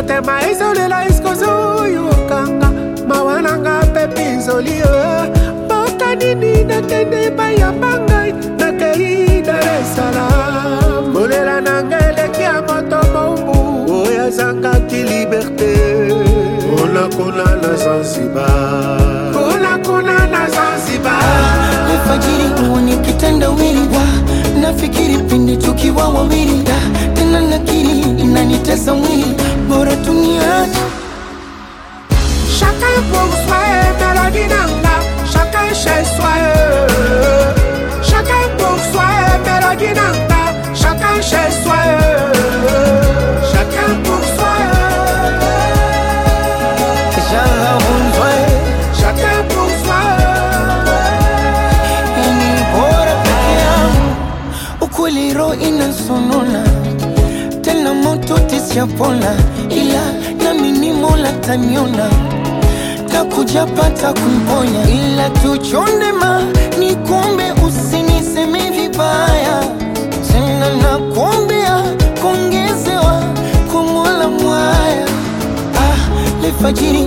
motema ezolela esikozoyokanga mawa nanga mpe pinzoli mboka nini nakende epai ya bangai nakei dar esalam kolela nanga eleki ya moto mombu oyo azangaki liberté. Konakona na zanzibar. Konakona na zanzibar. Alfajiri uone kitendawili nafikiri pindi tukiwa wawili da. Tena nakiri inanitesa mwili bora tuniache Chacun pour soi, mélodie nanga Chacun chez soi Chacun pour soi, mélodie nanga Chacun chez soi Chacun pour soi Chacun pour soi ukweli roho inasonona tena moto tisiyapona ila nami ni mola taniona. Takujapata kumponya ila tuchondema ni kumbe usiniseme vibaya. Tena nakuombea kuongezewa kumola mwaya. Ah, lefajiri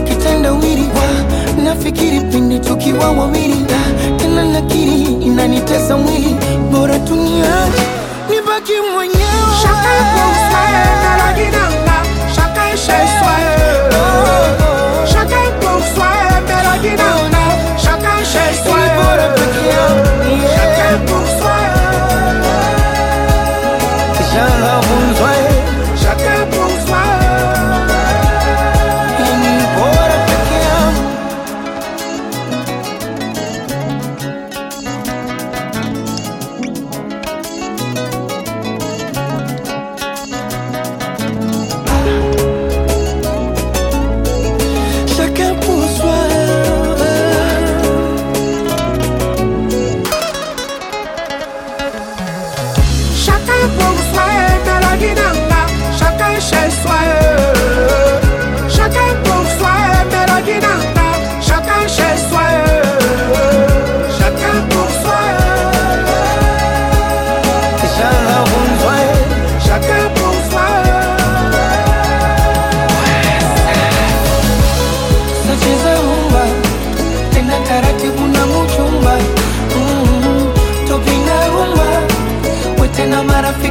kitendawiri wa nafikiri pindi tukiwa wawili Chacun pour soi yani bora peke yangu Chacun pour soi. Chacun pour